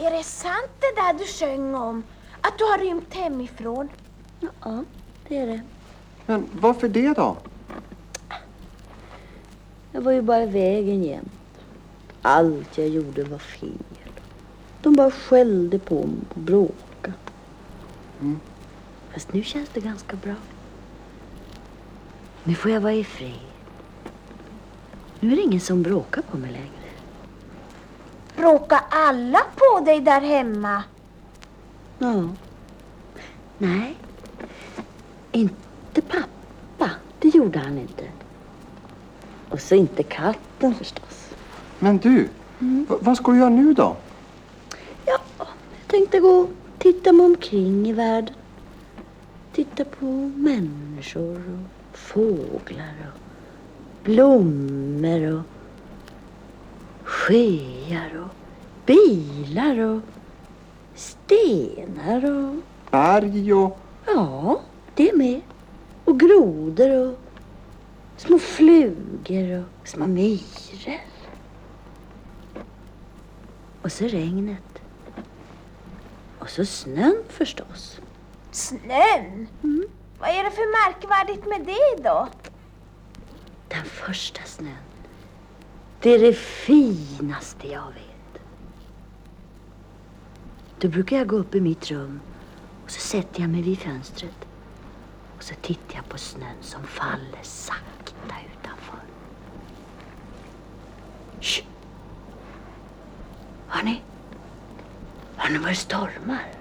Är det sant det där du sjöng om? Att du har rymt hemifrån? Ja, det är det. Men varför det då? Jag var ju bara i vägen jämt. Allt jag gjorde var fel. De bara skällde på mig och bråkade. Mm. Fast nu känns det ganska bra. Nu får jag vara i fred. Nu är det ingen som bråkar på mig längre. Råkar alla på dig där hemma? Ja. Nej. Inte pappa. Det gjorde han inte. Och så inte katten förstås. Men du, v- vad ska du göra nu då? Ja, jag tänkte gå och titta mig omkring i världen. Titta på människor och fåglar och blommor och sjöar och bilar och stenar och Berg och... ja, det med. Och grodor och små flugor och små myror. Och så regnet. Och så snön förstås. Snön? Mm. Vad är det för märkvärdigt med det då? Den första snön. Det är det finaste jag vet. Då brukar jag gå upp i mitt rum och så sätter jag mig vid fönstret. Och så tittar jag på snön som faller sakta utanför. Shh! Hör ni? Hör ni vad det stormar?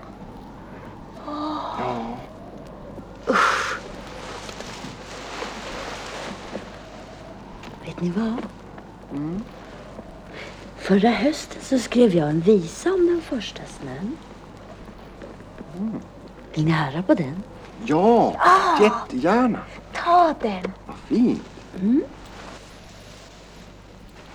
Vet ni vad? Mm. Förra hösten så skrev jag en visa om den första snön. Vill ni höra på den? Ja, jättegärna. Ta den. Vad fint. Mm.